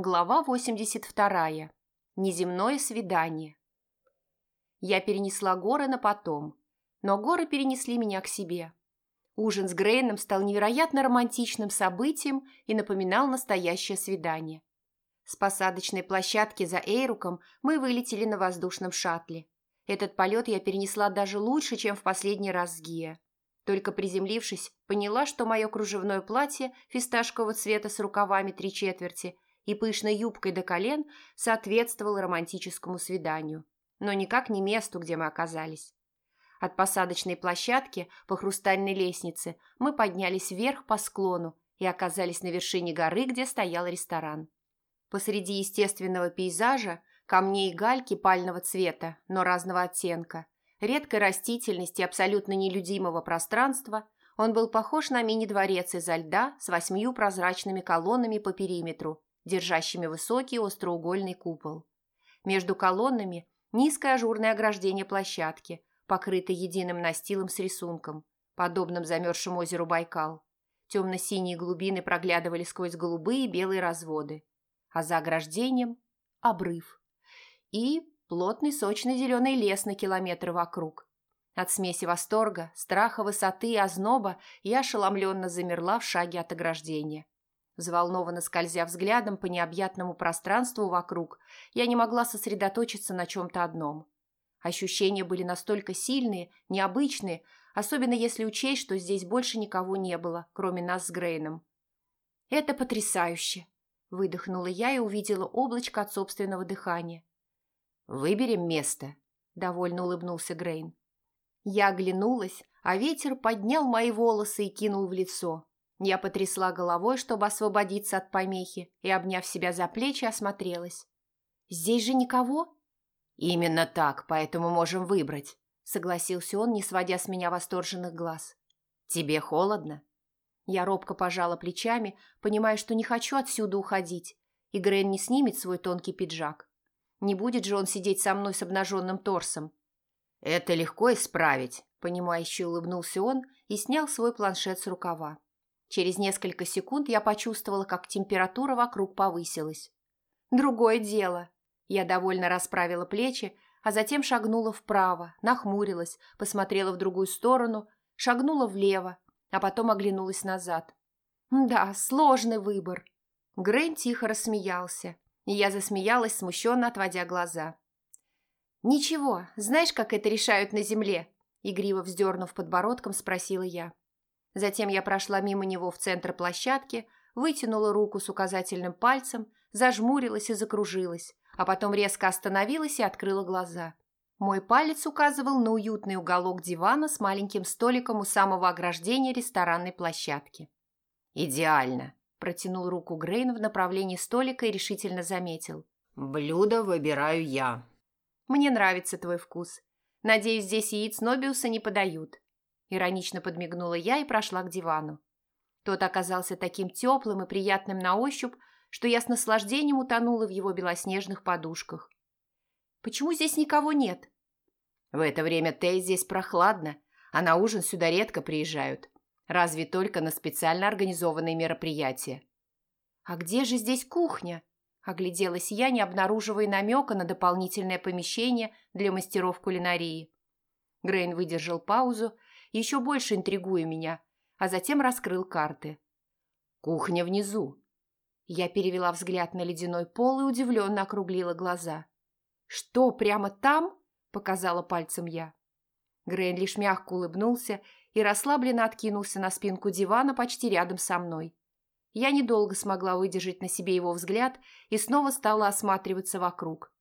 Глава 82. Неземное свидание. Я перенесла горы на потом, но горы перенесли меня к себе. Ужин с Грейном стал невероятно романтичным событием и напоминал настоящее свидание. С посадочной площадки за Эйруком мы вылетели на воздушном шаттле. Этот полет я перенесла даже лучше, чем в последний раз с Гия. Только приземлившись, поняла, что мое кружевное платье фисташкового цвета с рукавами три четверти – и пышной юбкой до колен соответствовал романтическому свиданию, но никак не месту, где мы оказались. От посадочной площадки по хрустальной лестнице мы поднялись вверх по склону и оказались на вершине горы, где стоял ресторан. Посреди естественного пейзажа камней и гальки пального цвета, но разного оттенка, редкой растительности абсолютно нелюдимого пространства, он был похож на мини-дворец изо льда с восьмью прозрачными колоннами по периметру держащими высокий остроугольный купол. Между колоннами низкое ажурное ограждение площадки, покрытое единым настилом с рисунком, подобным замерзшему озеру Байкал. Темно-синие глубины проглядывали сквозь голубые и белые разводы. А за ограждением – обрыв. И плотный сочный зеленый лес на километры вокруг. От смеси восторга, страха высоты и озноба я ошеломленно замерла в шаге от ограждения. Взволнованно скользя взглядом по необъятному пространству вокруг, я не могла сосредоточиться на чем-то одном. Ощущения были настолько сильные, необычные, особенно если учесть, что здесь больше никого не было, кроме нас с Грейном. «Это потрясающе!» – выдохнула я и увидела облачко от собственного дыхания. «Выберем место», – довольно улыбнулся Грейн. Я оглянулась, а ветер поднял мои волосы и кинул в лицо. Я потрясла головой, чтобы освободиться от помехи, и, обняв себя за плечи, осмотрелась. «Здесь же никого?» «Именно так, поэтому можем выбрать», — согласился он, не сводя с меня восторженных глаз. «Тебе холодно?» Я робко пожала плечами, понимая, что не хочу отсюда уходить, и Грен не снимет свой тонкий пиджак. Не будет же он сидеть со мной с обнаженным торсом. «Это легко исправить», — понимающе улыбнулся он и снял свой планшет с рукава. Через несколько секунд я почувствовала, как температура вокруг повысилась. Другое дело. Я довольно расправила плечи, а затем шагнула вправо, нахмурилась, посмотрела в другую сторону, шагнула влево, а потом оглянулась назад. Да, сложный выбор. Грейн тихо рассмеялся, и я засмеялась, смущенно отводя глаза. «Ничего, знаешь, как это решают на земле?» Игриво вздернув подбородком, спросила я. Затем я прошла мимо него в центр площадки, вытянула руку с указательным пальцем, зажмурилась и закружилась, а потом резко остановилась и открыла глаза. Мой палец указывал на уютный уголок дивана с маленьким столиком у самого ограждения ресторанной площадки. «Идеально!» – протянул руку Грейн в направлении столика и решительно заметил. «Блюдо выбираю я». «Мне нравится твой вкус. Надеюсь, здесь яиц Нобиуса не подают». Иронично подмигнула я и прошла к дивану. Тот оказался таким теплым и приятным на ощупь, что я с наслаждением утонула в его белоснежных подушках. «Почему здесь никого нет?» «В это время Тей здесь прохладно, а на ужин сюда редко приезжают. Разве только на специально организованные мероприятия». «А где же здесь кухня?» Огляделась я, не обнаруживая намека на дополнительное помещение для мастеров кулинарии. Грейн выдержал паузу еще больше интригуя меня, а затем раскрыл карты. «Кухня внизу». Я перевела взгляд на ледяной пол и удивленно округлила глаза. «Что, прямо там?» – показала пальцем я. Грейн лишь мягко улыбнулся и расслабленно откинулся на спинку дивана почти рядом со мной. Я недолго смогла выдержать на себе его взгляд и снова стала осматриваться вокруг.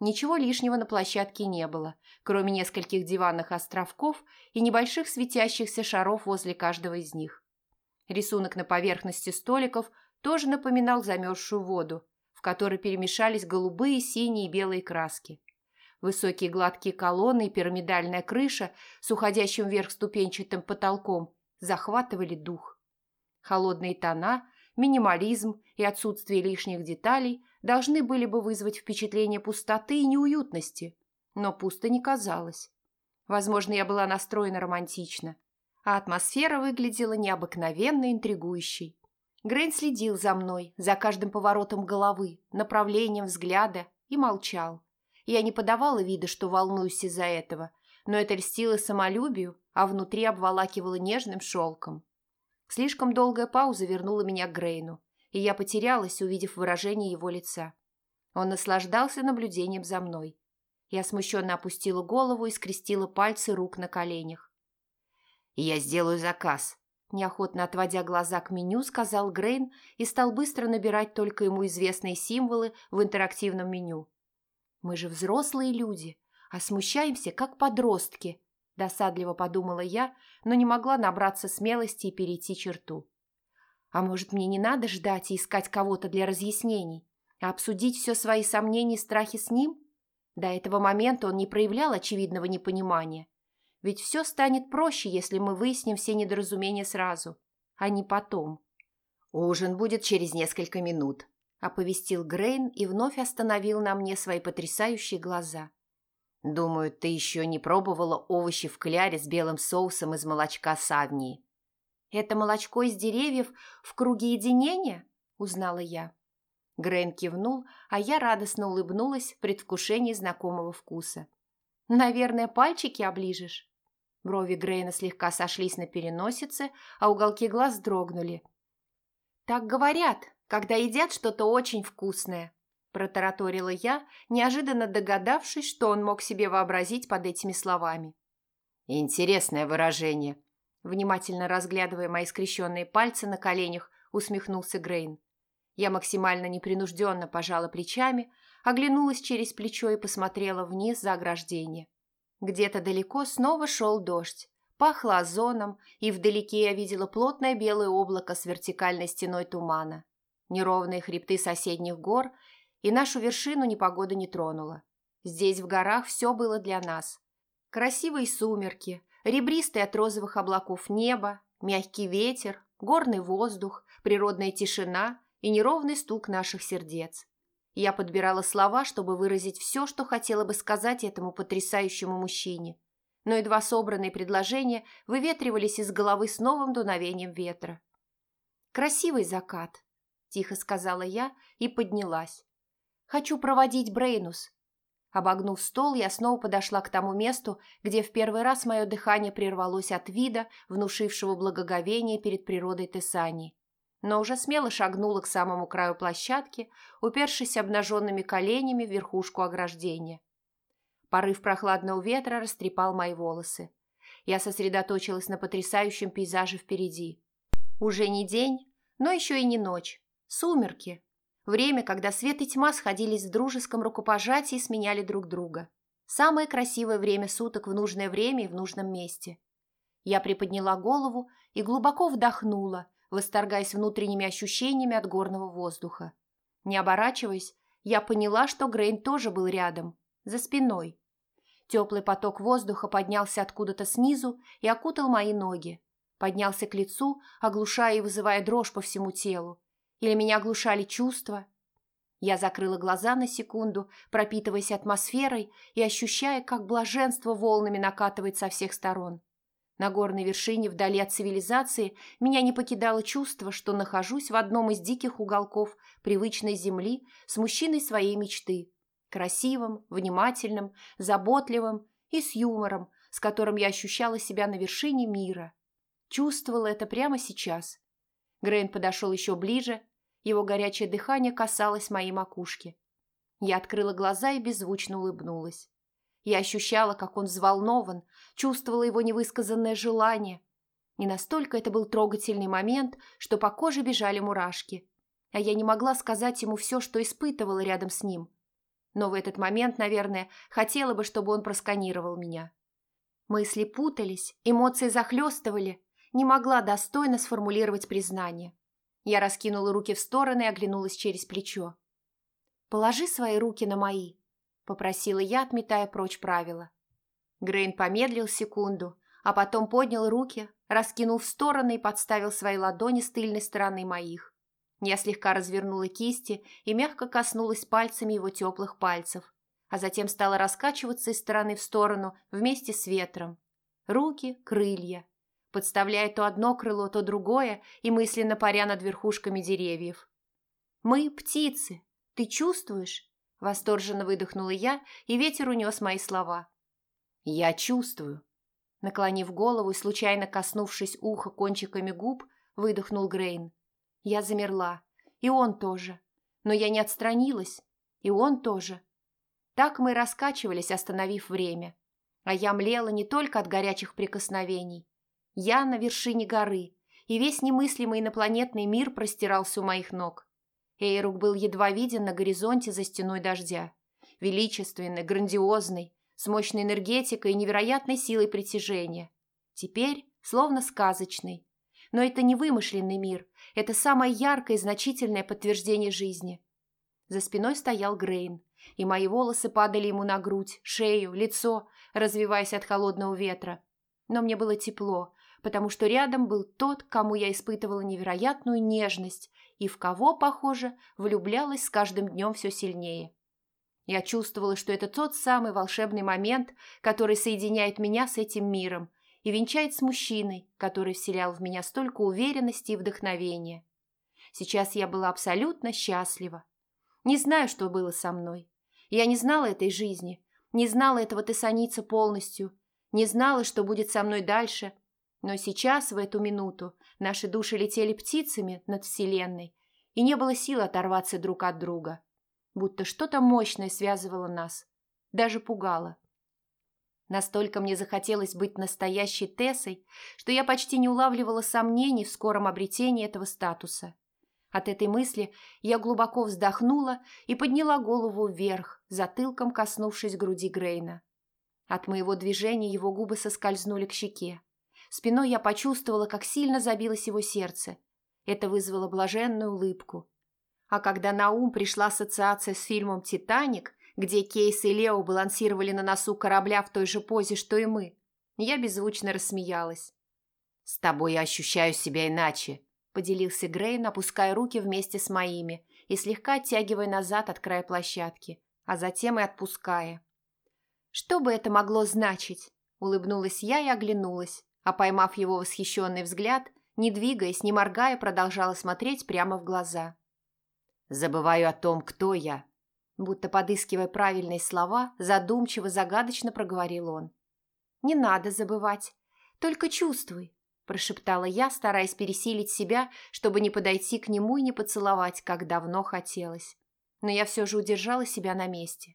Ничего лишнего на площадке не было, кроме нескольких диванных островков и небольших светящихся шаров возле каждого из них. Рисунок на поверхности столиков тоже напоминал замерзшую воду, в которой перемешались голубые, синие и белые краски. Высокие гладкие колонны и пирамидальная крыша с уходящим вверх ступенчатым потолком захватывали дух. Холодные тона, минимализм и отсутствие лишних деталей должны были бы вызвать впечатление пустоты и неуютности, но пусто не казалось. Возможно, я была настроена романтично, а атмосфера выглядела необыкновенно интригующей. Грейн следил за мной, за каждым поворотом головы, направлением взгляда и молчал. Я не подавала вида, что волнуюсь из-за этого, но это льстило самолюбию, а внутри обволакивало нежным шелком. Слишком долгая пауза вернула меня к Грейну, и я потерялась, увидев выражение его лица. Он наслаждался наблюдением за мной. Я смущенно опустила голову и скрестила пальцы рук на коленях. «Я сделаю заказ», – неохотно отводя глаза к меню, сказал Грейн и стал быстро набирать только ему известные символы в интерактивном меню. «Мы же взрослые люди, а смущаемся, как подростки», – досадливо подумала я, но не могла набраться смелости и перейти черту. «А может, мне не надо ждать и искать кого-то для разъяснений, а обсудить все свои сомнения и страхи с ним?» До этого момента он не проявлял очевидного непонимания. Ведь все станет проще, если мы выясним все недоразумения сразу, а не потом. «Ужин будет через несколько минут», – оповестил Грейн и вновь остановил на мне свои потрясающие глаза. «Думаю, ты еще не пробовала овощи в кляре с белым соусом из молочка савнии». «Это молочко из деревьев в круге единения?» – узнала я. Грейн кивнул, а я радостно улыбнулась в предвкушении знакомого вкуса. «Наверное, пальчики оближешь?» Брови Грейна слегка сошлись на переносице, а уголки глаз дрогнули. «Так говорят, когда едят что-то очень вкусное», – протараторила я, неожиданно догадавшись, что он мог себе вообразить под этими словами. «Интересное выражение», – внимательно разглядывая мои скрещенные пальцы на коленях, усмехнулся Грейн. Я максимально непринужденно пожала плечами, оглянулась через плечо и посмотрела вниз за ограждение. Где-то далеко снова шел дождь, пахло озоном, и вдалеке я видела плотное белое облако с вертикальной стеной тумана. Неровные хребты соседних гор, и нашу вершину непогода не тронула. Здесь в горах все было для нас. Красивые сумерки, ребристые от розовых облаков небо, мягкий ветер, горный воздух, природная тишина и неровный стук наших сердец. Я подбирала слова, чтобы выразить все, что хотела бы сказать этому потрясающему мужчине, но едва собранные предложения выветривались из головы с новым дуновением ветра. «Красивый закат», – тихо сказала я и поднялась. «Хочу проводить Брейнус». Обогнув стол, я снова подошла к тому месту, где в первый раз мое дыхание прервалось от вида, внушившего благоговение перед природой Тессани но уже смело шагнула к самому краю площадки, упершись обнаженными коленями в верхушку ограждения. Порыв прохладного ветра растрепал мои волосы. Я сосредоточилась на потрясающем пейзаже впереди. Уже не день, но еще и не ночь. Сумерки. Время, когда свет и тьма сходились в дружеском рукопожатии и сменяли друг друга. Самое красивое время суток в нужное время и в нужном месте. Я приподняла голову и глубоко вдохнула, восторгаясь внутренними ощущениями от горного воздуха. Не оборачиваясь, я поняла, что Грейн тоже был рядом, за спиной. Теплый поток воздуха поднялся откуда-то снизу и окутал мои ноги. Поднялся к лицу, оглушая и вызывая дрожь по всему телу. Или меня оглушали чувства. Я закрыла глаза на секунду, пропитываясь атмосферой и ощущая, как блаженство волнами накатывает со всех сторон. На горной вершине, вдали от цивилизации, меня не покидало чувство, что нахожусь в одном из диких уголков привычной земли с мужчиной своей мечты. Красивым, внимательным, заботливым и с юмором, с которым я ощущала себя на вершине мира. Чувствовала это прямо сейчас. Грейн подошел еще ближе, его горячее дыхание касалось моей макушки. Я открыла глаза и беззвучно улыбнулась. Я ощущала, как он взволнован, чувствовала его невысказанное желание. И настолько это был трогательный момент, что по коже бежали мурашки. А я не могла сказать ему все, что испытывала рядом с ним. Но в этот момент, наверное, хотела бы, чтобы он просканировал меня. Мысли путались, эмоции захлестывали, не могла достойно сформулировать признание. Я раскинула руки в стороны и оглянулась через плечо. «Положи свои руки на мои», попросила я, отметая прочь правила. Грейн помедлил секунду, а потом поднял руки, раскинул в стороны и подставил свои ладони с тыльной стороны моих. Я слегка развернула кисти и мягко коснулась пальцами его теплых пальцев, а затем стала раскачиваться из стороны в сторону вместе с ветром. Руки – крылья. Подставляя то одно крыло, то другое и мысленно паря над верхушками деревьев. «Мы – птицы. Ты чувствуешь?» – восторженно выдохнула я, и ветер унес мои слова. «Я чувствую». Наклонив голову и случайно коснувшись уха кончиками губ, выдохнул Грейн. Я замерла. И он тоже. Но я не отстранилась. И он тоже. Так мы раскачивались, остановив время. А я млела не только от горячих прикосновений. Я на вершине горы, и весь немыслимый инопланетный мир простирался у моих ног. Эйрук был едва виден на горизонте за стеной дождя. Величественный, грандиозный, с мощной энергетикой и невероятной силой притяжения. Теперь словно сказочный. Но это не вымышленный мир, это самое яркое и значительное подтверждение жизни. За спиной стоял Грейн, и мои волосы падали ему на грудь, шею, лицо, развиваясь от холодного ветра. Но мне было тепло, потому что рядом был тот, кому я испытывала невероятную нежность и в кого, похоже, влюблялась с каждым днем все сильнее. Я чувствовала, что это тот самый волшебный момент, который соединяет меня с этим миром и венчает с мужчиной, который вселял в меня столько уверенности и вдохновения. Сейчас я была абсолютно счастлива. Не знаю, что было со мной. Я не знала этой жизни, не знала этого тессаница полностью, не знала, что будет со мной дальше, но сейчас, в эту минуту, наши души летели птицами над Вселенной, и не было сил оторваться друг от друга. Будто что-то мощное связывало нас. Даже пугало. Настолько мне захотелось быть настоящей Тессой, что я почти не улавливала сомнений в скором обретении этого статуса. От этой мысли я глубоко вздохнула и подняла голову вверх, затылком коснувшись груди Грейна. От моего движения его губы соскользнули к щеке. Спиной я почувствовала, как сильно забилось его сердце. Это вызвало блаженную улыбку. А когда на ум пришла ассоциация с фильмом «Титаник», где Кейс и Лео балансировали на носу корабля в той же позе, что и мы, я беззвучно рассмеялась. «С тобой я ощущаю себя иначе», – поделился Грейн, опуская руки вместе с моими и слегка оттягивая назад от края площадки, а затем и отпуская. «Что бы это могло значить?» – улыбнулась я и оглянулась а поймав его восхищенный взгляд, не двигаясь, не моргая, продолжала смотреть прямо в глаза. «Забываю о том, кто я», будто подыскивая правильные слова, задумчиво, загадочно проговорил он. «Не надо забывать, только чувствуй», прошептала я, стараясь пересилить себя, чтобы не подойти к нему и не поцеловать, как давно хотелось. Но я все же удержала себя на месте.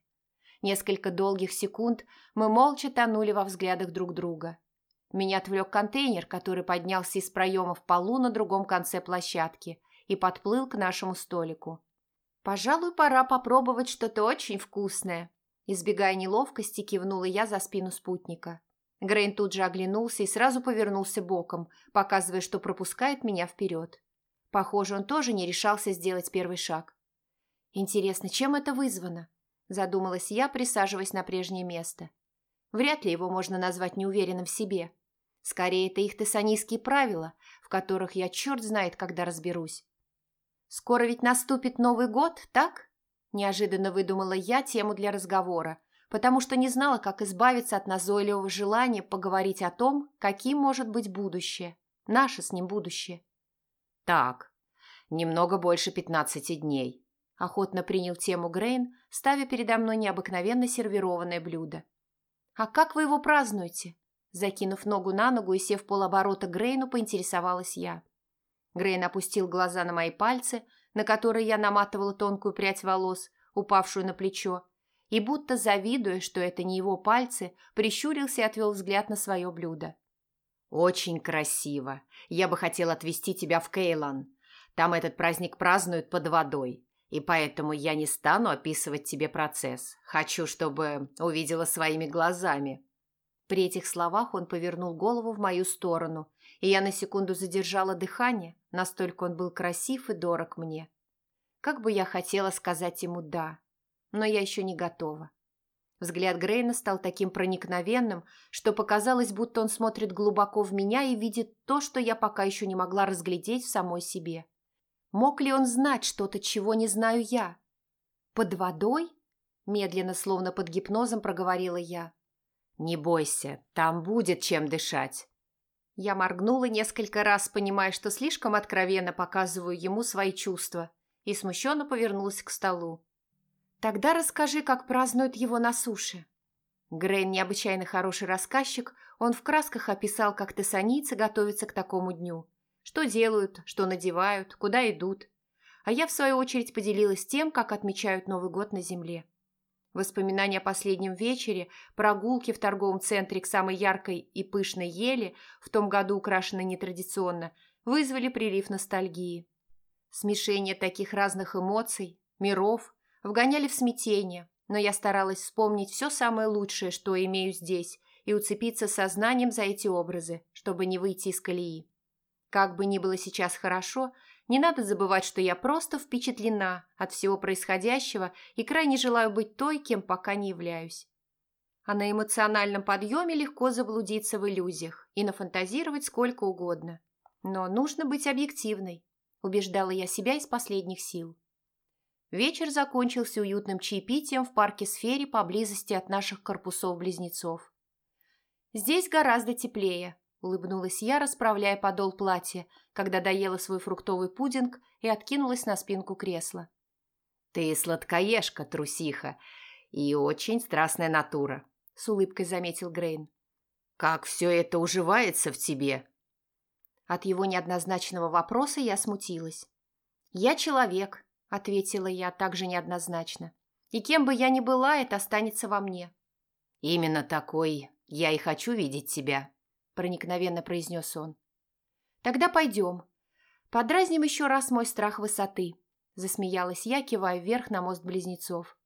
Несколько долгих секунд мы молча тонули во взглядах друг друга. Меня отвлек контейнер, который поднялся из проема в полу на другом конце площадки и подплыл к нашему столику. «Пожалуй, пора попробовать что-то очень вкусное», избегая неловкости, кивнула я за спину спутника. Грейн тут же оглянулся и сразу повернулся боком, показывая, что пропускает меня вперед. Похоже, он тоже не решался сделать первый шаг. «Интересно, чем это вызвано?» – задумалась я, присаживаясь на прежнее место. Вряд ли его можно назвать неуверенным в себе. Скорее, это их тессанийские правила, в которых я черт знает, когда разберусь. «Скоро ведь наступит Новый год, так?» Неожиданно выдумала я тему для разговора, потому что не знала, как избавиться от назойливого желания поговорить о том, каким может быть будущее, наше с ним будущее. «Так, немного больше пятнадцати дней», – охотно принял тему Грейн, ставя передо мной необыкновенно сервированное блюдо. «А как вы его празднуете?» Закинув ногу на ногу и сев полоборота Грейну, поинтересовалась я. Грейн опустил глаза на мои пальцы, на которые я наматывала тонкую прядь волос, упавшую на плечо, и будто завидуя, что это не его пальцы, прищурился и отвел взгляд на свое блюдо. «Очень красиво. Я бы хотел отвезти тебя в Кейлан. Там этот праздник празднуют под водой, и поэтому я не стану описывать тебе процесс. Хочу, чтобы увидела своими глазами». При этих словах он повернул голову в мою сторону, и я на секунду задержала дыхание, настолько он был красив и дорог мне. Как бы я хотела сказать ему «да», но я еще не готова. Взгляд Грейна стал таким проникновенным, что показалось, будто он смотрит глубоко в меня и видит то, что я пока еще не могла разглядеть в самой себе. Мог ли он знать что-то, чего не знаю я? «Под водой?» – медленно, словно под гипнозом, проговорила я. «Не бойся, там будет чем дышать». Я моргнула несколько раз, понимая, что слишком откровенно показываю ему свои чувства, и смущенно повернулась к столу. «Тогда расскажи, как празднуют его на суше». Грейн необычайно хороший рассказчик, он в красках описал, как тессанийцы готовятся к такому дню. Что делают, что надевают, куда идут. А я, в свою очередь, поделилась тем, как отмечают Новый год на Земле. Воспоминания о последнем вечере, прогулке в торговом центре к самой яркой и пышной ели, в том году украшенной нетрадиционно, вызвали прилив ностальгии. Смешение таких разных эмоций, миров, вгоняли в смятение, но я старалась вспомнить все самое лучшее, что имею здесь, и уцепиться сознанием за эти образы, чтобы не выйти из колеи. Как бы ни было сейчас хорошо, не надо забывать, что я просто впечатлена от всего происходящего и крайне желаю быть той, кем пока не являюсь. А на эмоциональном подъеме легко заблудиться в иллюзиях и нафантазировать сколько угодно. Но нужно быть объективной, убеждала я себя из последних сил. Вечер закончился уютным чаепитием в парке Сфере поблизости от наших корпусов-близнецов. Здесь гораздо теплее, улыбнулась я, расправляя подол платья, когда доела свой фруктовый пудинг и откинулась на спинку кресла. «Ты сладкоежка, трусиха, и очень страстная натура», — с улыбкой заметил Грейн. «Как все это уживается в тебе?» От его неоднозначного вопроса я смутилась. «Я человек», — ответила я также неоднозначно. «И кем бы я ни была, это останется во мне». «Именно такой я и хочу видеть тебя», проникновенно произнес он. «Тогда пойдем. Подразним еще раз мой страх высоты», засмеялась я, кивая вверх на мост близнецов.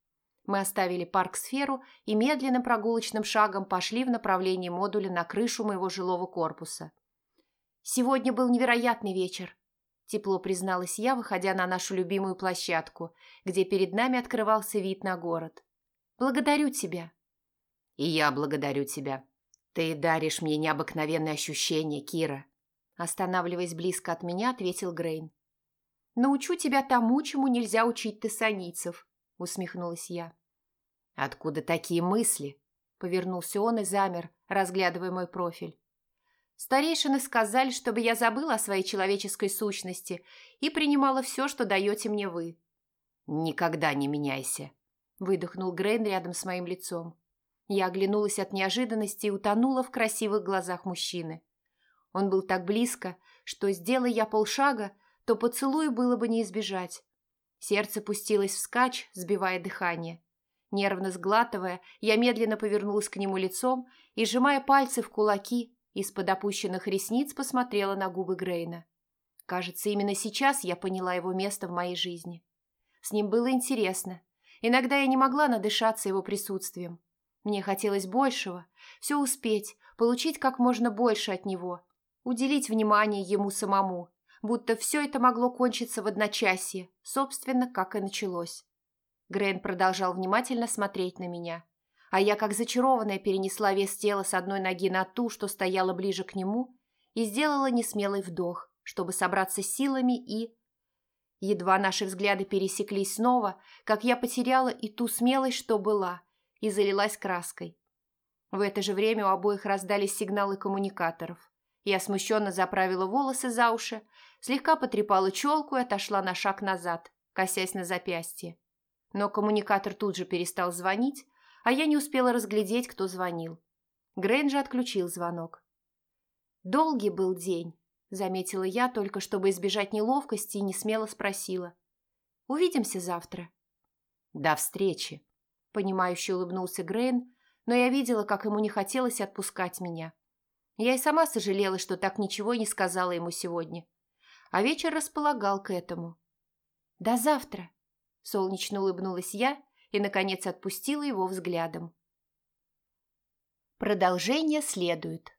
Мы оставили парк-сферу и медленным прогулочным шагом пошли в направлении модуля на крышу моего жилого корпуса. «Сегодня был невероятный вечер», – тепло призналась я, выходя на нашу любимую площадку, где перед нами открывался вид на город. «Благодарю тебя». «И я благодарю тебя», «Ты даришь мне необыкновенные ощущения, Кира», останавливаясь близко от меня, ответил Грейн. «Научу тебя тому, чему нельзя учить тессанийцев», усмехнулась я. «Откуда такие мысли?» Повернулся он и замер, разглядывая мой профиль. «Старейшины сказали, чтобы я забыла о своей человеческой сущности и принимала все, что даете мне вы». «Никогда не меняйся», – выдохнул Грейн рядом с моим лицом. Я оглянулась от неожиданности и утонула в красивых глазах мужчины. Он был так близко, что, сделая я полшага, то поцелую было бы не избежать. Сердце пустилось вскачь, сбивая дыхание. Нервно сглатывая, я медленно повернулась к нему лицом и, сжимая пальцы в кулаки, из-под опущенных ресниц посмотрела на губы Грейна. Кажется, именно сейчас я поняла его место в моей жизни. С ним было интересно. Иногда я не могла надышаться его присутствием. Мне хотелось большего, все успеть, получить как можно больше от него, уделить внимание ему самому, будто все это могло кончиться в одночасье, собственно, как и началось. Грейн продолжал внимательно смотреть на меня, а я, как зачарованная, перенесла вес тела с одной ноги на ту, что стояла ближе к нему, и сделала несмелый вдох, чтобы собраться силами и... Едва наши взгляды пересеклись снова, как я потеряла и ту смелость, что была, и залилась краской. В это же время у обоих раздались сигналы коммуникаторов. Я смущенно заправила волосы за уши, слегка потрепала челку и отошла на шаг назад, косясь на запястье. Но коммуникатор тут же перестал звонить, а я не успела разглядеть, кто звонил. Же отключил звонок. «Долгий был день», — заметила я, только чтобы избежать неловкости и не смело спросила. «Увидимся завтра». «До встречи», Понимающе улыбнулся Грейн, но я видела, как ему не хотелось отпускать меня. Я и сама сожалела, что так ничего не сказала ему сегодня. А вечер располагал к этому. «До завтра!» – солнечно улыбнулась я и, наконец, отпустила его взглядом. Продолжение следует.